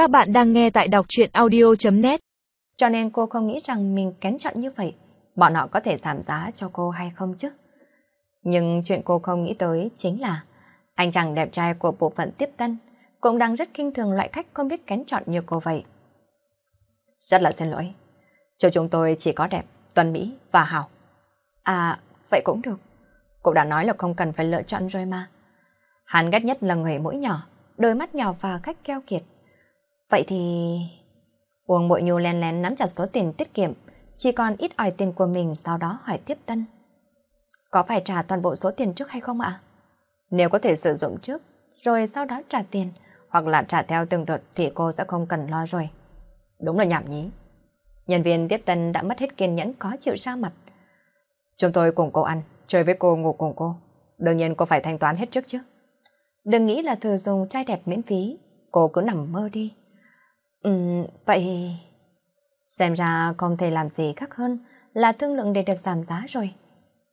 Các bạn đang nghe tại đọc chuyện audio.net Cho nên cô không nghĩ rằng mình kén chọn như vậy, bọn họ có thể giảm giá cho cô hay không chứ? Nhưng chuyện cô không nghĩ tới chính là anh chàng đẹp trai của bộ phận tiếp tân cũng đang rất kinh thường loại khách không biết kén chọn như cô vậy. Rất là xin lỗi. Cho chúng tôi chỉ có đẹp, tuần Mỹ và hảo. À, vậy cũng được. Cô đã nói là không cần phải lựa chọn rồi mà. Hắn ghét nhất là người mũi nhỏ, đôi mắt nhỏ và cách keo kiệt. Vậy thì... Uông Bội Nhu len lén nắm chặt số tiền tiết kiệm, chỉ còn ít ỏi tiền của mình sau đó hỏi tiếp tân. Có phải trả toàn bộ số tiền trước hay không ạ? Nếu có thể sử dụng trước, rồi sau đó trả tiền, hoặc là trả theo từng đợt thì cô sẽ không cần lo rồi. Đúng là nhảm nhí. Nhân viên tiếp tân đã mất hết kiên nhẫn có chịu ra mặt. Chúng tôi cùng cô ăn, chơi với cô ngủ cùng cô. Đương nhiên cô phải thanh toán hết trước chứ. Đừng nghĩ là thừa dùng trai đẹp miễn phí, cô cứ nằm mơ đi. Ừ, vậy... Xem ra không thể làm gì khác hơn là thương lượng để được giảm giá rồi.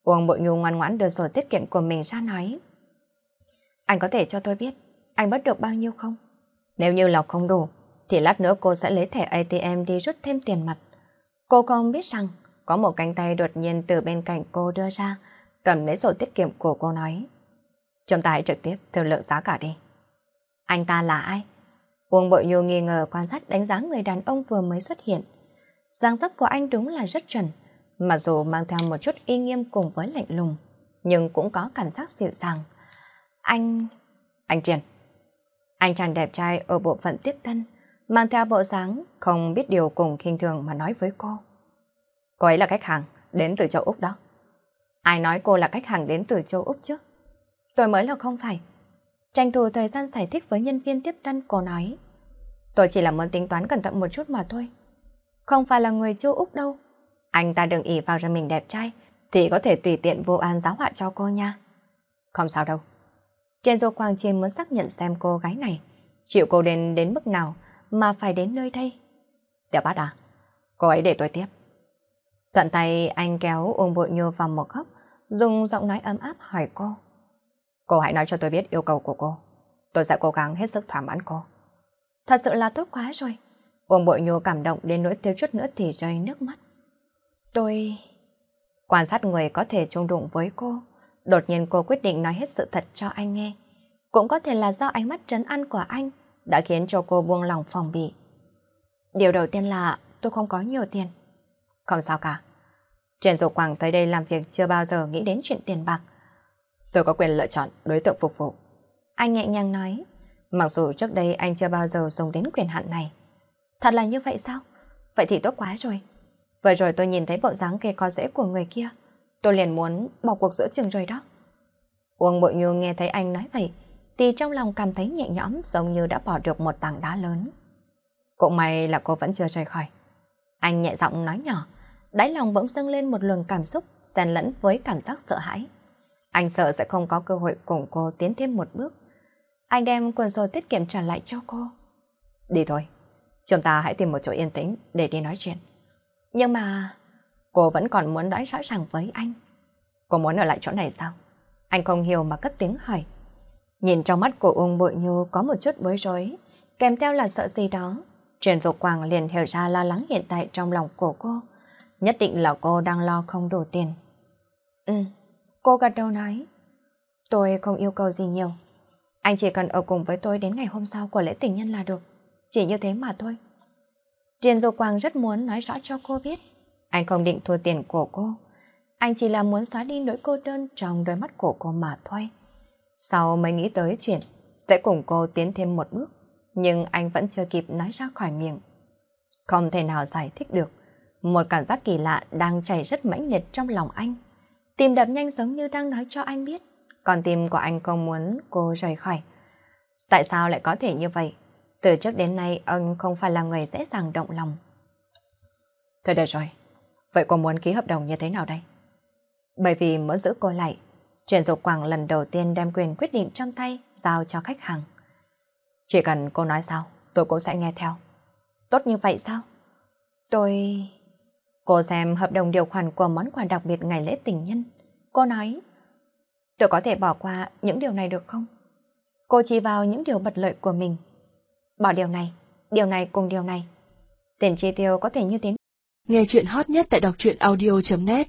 Uông Bội Nhu ngoan ngoãn đưa sổ tiết kiệm của mình ra nói. Anh có thể cho tôi biết anh bất được bao nhiêu không? Nếu như lọc không đủ, thì lát nữa cô sẽ lấy thẻ ATM đi rút thêm tiền mặt. Cô không biết rằng có một cánh tay đột nhiên từ bên cạnh cô đưa ra, cầm lấy sổ tiết kiệm của cô nói. Chúng ta hãy trực tiếp thương lượng giá cả đi. Anh ta là ai? Uông Bội Nhu nghi ngờ quan sát đánh giá người đàn ông vừa mới xuất hiện. Giang dấp của anh đúng là rất chuẩn, mặc dù mang theo một chút y nghiêm cùng với lạnh lùng, nhưng cũng có cảm giác dịu dàng. Anh... Anh triển, Anh chàng đẹp trai ở bộ phận tiếp tân, mang theo bộ dáng không biết điều cùng khinh thường mà nói với cô. Cô ấy là khách hàng đến từ châu Úc đó. Ai nói cô là khách hàng đến từ châu Úc chứ? Tôi mới là không phải. Tranh thủ thời gian giải thích với nhân viên tiếp tân cô nói. Tôi chỉ là muốn tính toán cẩn thận một chút mà thôi. Không phải là người châu Úc đâu. Anh ta đừng ỉ vào ra mình đẹp trai thì có thể tùy tiện vô an giáo họa cho cô nha. Không sao đâu. Trên dô Quang Chiên muốn xác nhận xem cô gái này chịu cô đến đến mức nào mà phải đến nơi đây. Tiểu bát à, cô ấy để tôi tiếp. Thuận tay anh kéo Uông Bội nhô vào một góc, dùng giọng nói ấm áp hỏi cô. Cô hãy nói cho tôi biết yêu cầu của cô. Tôi sẽ cố gắng hết sức thỏa mãn cô. Thật sự là tốt quá rồi. Uông Bội Nhu cảm động đến nỗi thiếu chút nữa thì rơi nước mắt. Tôi... Quan sát người có thể chung đụng với cô. Đột nhiên cô quyết định nói hết sự thật cho anh nghe. Cũng có thể là do ánh mắt trấn an của anh đã khiến cho cô buông lòng phòng bị. Điều đầu tiên là tôi không có nhiều tiền. Không sao cả. Trên Dục Quảng tới đây làm việc chưa bao giờ nghĩ đến chuyện tiền bạc. Tôi có quyền lựa chọn đối tượng phục vụ. Anh nhẹ nhàng nói, mặc dù trước đây anh chưa bao giờ dùng đến quyền hạn này. Thật là như vậy sao? Vậy thì tốt quá rồi. Vừa rồi tôi nhìn thấy bộ dáng kê có dễ của người kia. Tôi liền muốn bỏ cuộc giữa chừng rồi đó. Uông Bội Nhu nghe thấy anh nói vậy, thì trong lòng cảm thấy nhẹ nhõm giống như đã bỏ được một tảng đá lớn. Cũng may là cô vẫn chưa rời khỏi. Anh nhẹ giọng nói nhỏ, đáy lòng bỗng dâng lên một luồng cảm xúc xen lẫn với cảm giác sợ hãi. Anh sợ sẽ không có cơ hội cùng cô tiến thêm một bước. Anh đem quần sổ tiết kiệm trả lại cho cô. Đi thôi, chúng ta hãy tìm một chỗ yên tĩnh để đi nói chuyện. Nhưng mà cô vẫn còn muốn nói rõ ràng với anh. Cô muốn ở lại chỗ này sao? Anh không hiểu mà cất tiếng hỏi. Nhìn trong mắt của Uông Bội Nhu có một chút bối rối, kèm theo là sợ gì đó. Truyền dục quàng liền hiểu ra lo lắng hiện tại trong lòng của cô. Nhất định là cô đang lo không đủ tiền. Ừ, cô gật đầu nói. Tôi không yêu cầu gì nhiều. Anh chỉ cần ở cùng với tôi đến ngày hôm sau của lễ tình nhân là được. Chỉ như thế mà thôi. Triền dục quang rất muốn nói rõ cho cô biết. Anh không định thua tiền của cô. Anh chỉ là muốn xóa đi nỗi cô đơn trong đôi mắt của cô mà thôi. Sau mới nghĩ tới chuyện sẽ cùng cô tiến thêm một bước, nhưng anh vẫn chưa kịp nói ra khỏi miệng. Không thể nào giải thích được, một cảm giác kỳ lạ đang chảy rất mãnh liệt trong lòng anh. Tim đập nhanh giống như đang nói cho anh biết, còn tim của anh không muốn cô rời khỏi. Tại sao lại có thể như vậy? Từ trước đến nay ông không phải là người dễ dàng động lòng. Thôi được rồi, vậy cô muốn ký hợp đồng như thế nào đây? Bởi vì muốn giữ cô lại, Truyền Dục Quảng lần đầu tiên đem quyền quyết định trong tay giao cho khách hàng. Chỉ cần cô nói sao, tôi cũng sẽ nghe theo. Tốt như vậy sao? Tôi... Cô xem hợp đồng điều khoản của món quà đặc biệt ngày lễ tình nhân. Cô nói, tôi có thể bỏ qua những điều này được không? Cô chỉ vào những điều bật lợi của mình. Bỏ điều này, điều này cùng điều này. Tiền chi tiêu có thể như thế Nghe chuyện hot nhất tại đọc truyện audio.net